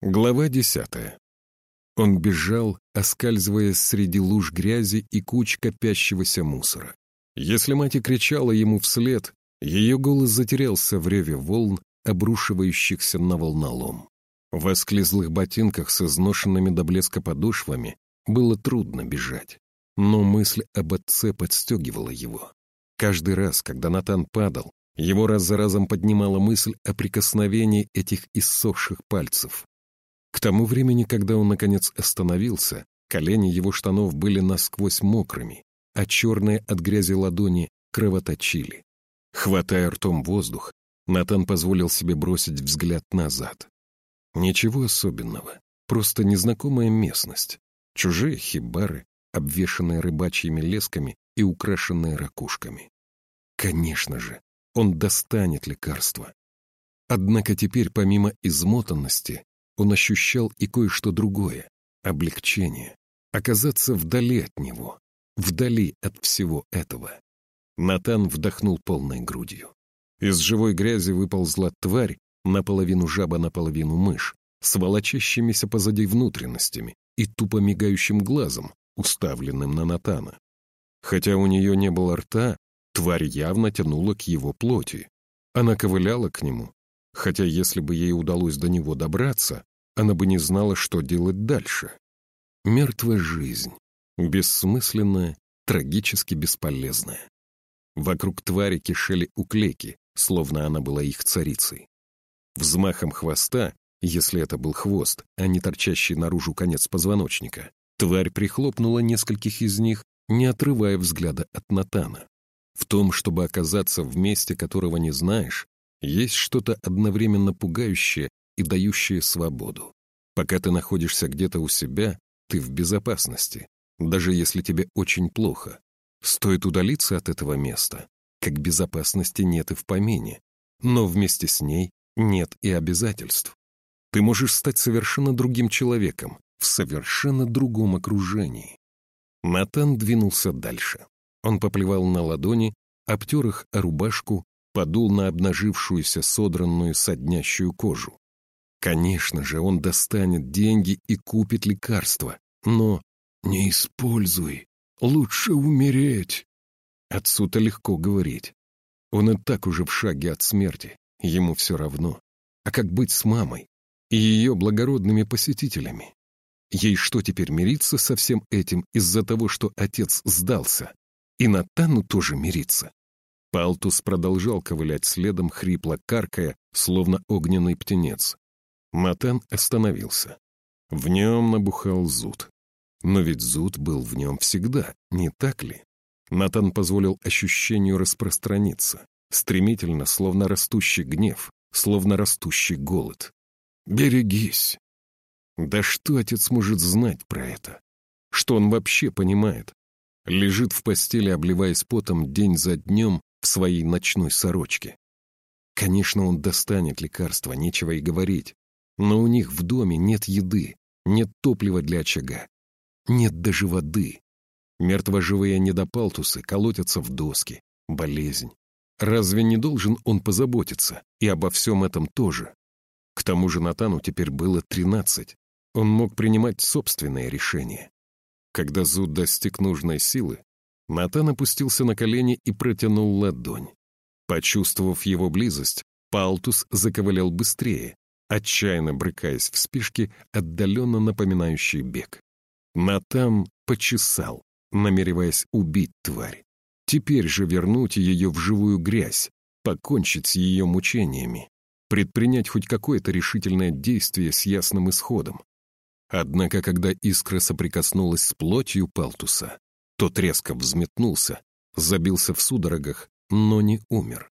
Глава десятая. Он бежал, оскальзываясь среди луж грязи и куч копящегося мусора. Если мать и кричала ему вслед, ее голос затерялся в реве волн, обрушивающихся на волнолом. В осклизлых ботинках с изношенными до блеска подошвами было трудно бежать, но мысль об отце подстегивала его. Каждый раз, когда Натан падал, его раз за разом поднимала мысль о прикосновении этих иссохших пальцев, к тому времени, когда он, наконец, остановился, колени его штанов были насквозь мокрыми, а черные от грязи ладони кровоточили. Хватая ртом воздух, Натан позволил себе бросить взгляд назад. Ничего особенного, просто незнакомая местность, чужие хибары, обвешанные рыбачьими лесками и украшенные ракушками. Конечно же, он достанет лекарство. Однако теперь, помимо измотанности, он ощущал и кое-что другое — облегчение. Оказаться вдали от него, вдали от всего этого. Натан вдохнул полной грудью. Из живой грязи выползла тварь, наполовину жаба, наполовину мышь, с волочащимися позади внутренностями и тупо мигающим глазом, уставленным на Натана. Хотя у нее не было рта, тварь явно тянула к его плоти. Она ковыляла к нему, хотя если бы ей удалось до него добраться, она бы не знала, что делать дальше. Мертвая жизнь, бессмысленная, трагически бесполезная. Вокруг твари кишели уклейки, словно она была их царицей. Взмахом хвоста, если это был хвост, а не торчащий наружу конец позвоночника, тварь прихлопнула нескольких из них, не отрывая взгляда от Натана. В том, чтобы оказаться в месте, которого не знаешь, есть что-то одновременно пугающее и дающее свободу. Пока ты находишься где-то у себя, ты в безопасности, даже если тебе очень плохо. Стоит удалиться от этого места, как безопасности нет и в помине, но вместе с ней нет и обязательств. Ты можешь стать совершенно другим человеком, в совершенно другом окружении. Натан двинулся дальше. Он поплевал на ладони, обтер их о рубашку, подул на обнажившуюся содранную соднящую кожу. Конечно же, он достанет деньги и купит лекарства, но не используй, лучше умереть. Отцу-то легко говорить. Он и так уже в шаге от смерти, ему все равно. А как быть с мамой и ее благородными посетителями? Ей что теперь мириться со всем этим из-за того, что отец сдался? И Натану тоже мириться? Палтус продолжал ковылять следом, хрипло каркая, словно огненный птенец. Матан остановился. В нем набухал зуд. Но ведь зуд был в нем всегда, не так ли? Натан позволил ощущению распространиться, стремительно, словно растущий гнев, словно растущий голод. «Берегись!» Да что отец может знать про это? Что он вообще понимает? Лежит в постели, обливаясь потом день за днем в своей ночной сорочке. Конечно, он достанет лекарства, нечего и говорить. Но у них в доме нет еды, нет топлива для очага, нет даже воды. Мертвоживые недопалтусы колотятся в доски. Болезнь. Разве не должен он позаботиться и обо всем этом тоже? К тому же Натану теперь было тринадцать. Он мог принимать собственные решения. Когда зуд достиг нужной силы, Натан опустился на колени и протянул ладонь. Почувствовав его близость, Палтус заковылял быстрее, отчаянно брыкаясь в спешке, отдаленно напоминающий бег. Натам почесал, намереваясь убить тварь. Теперь же вернуть ее в живую грязь, покончить с ее мучениями, предпринять хоть какое-то решительное действие с ясным исходом. Однако, когда искра соприкоснулась с плотью Палтуса, тот резко взметнулся, забился в судорогах, но не умер.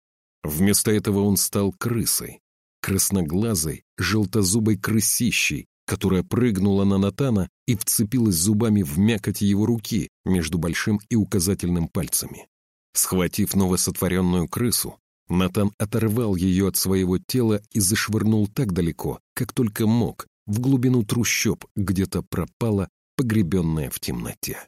Вместо этого он стал крысой, красноглазой, желтозубой крысищей, которая прыгнула на Натана и вцепилась зубами в мякоть его руки между большим и указательным пальцами. Схватив новосотворенную крысу, Натан оторвал ее от своего тела и зашвырнул так далеко, как только мог, в глубину трущоб где-то пропала, погребенная в темноте.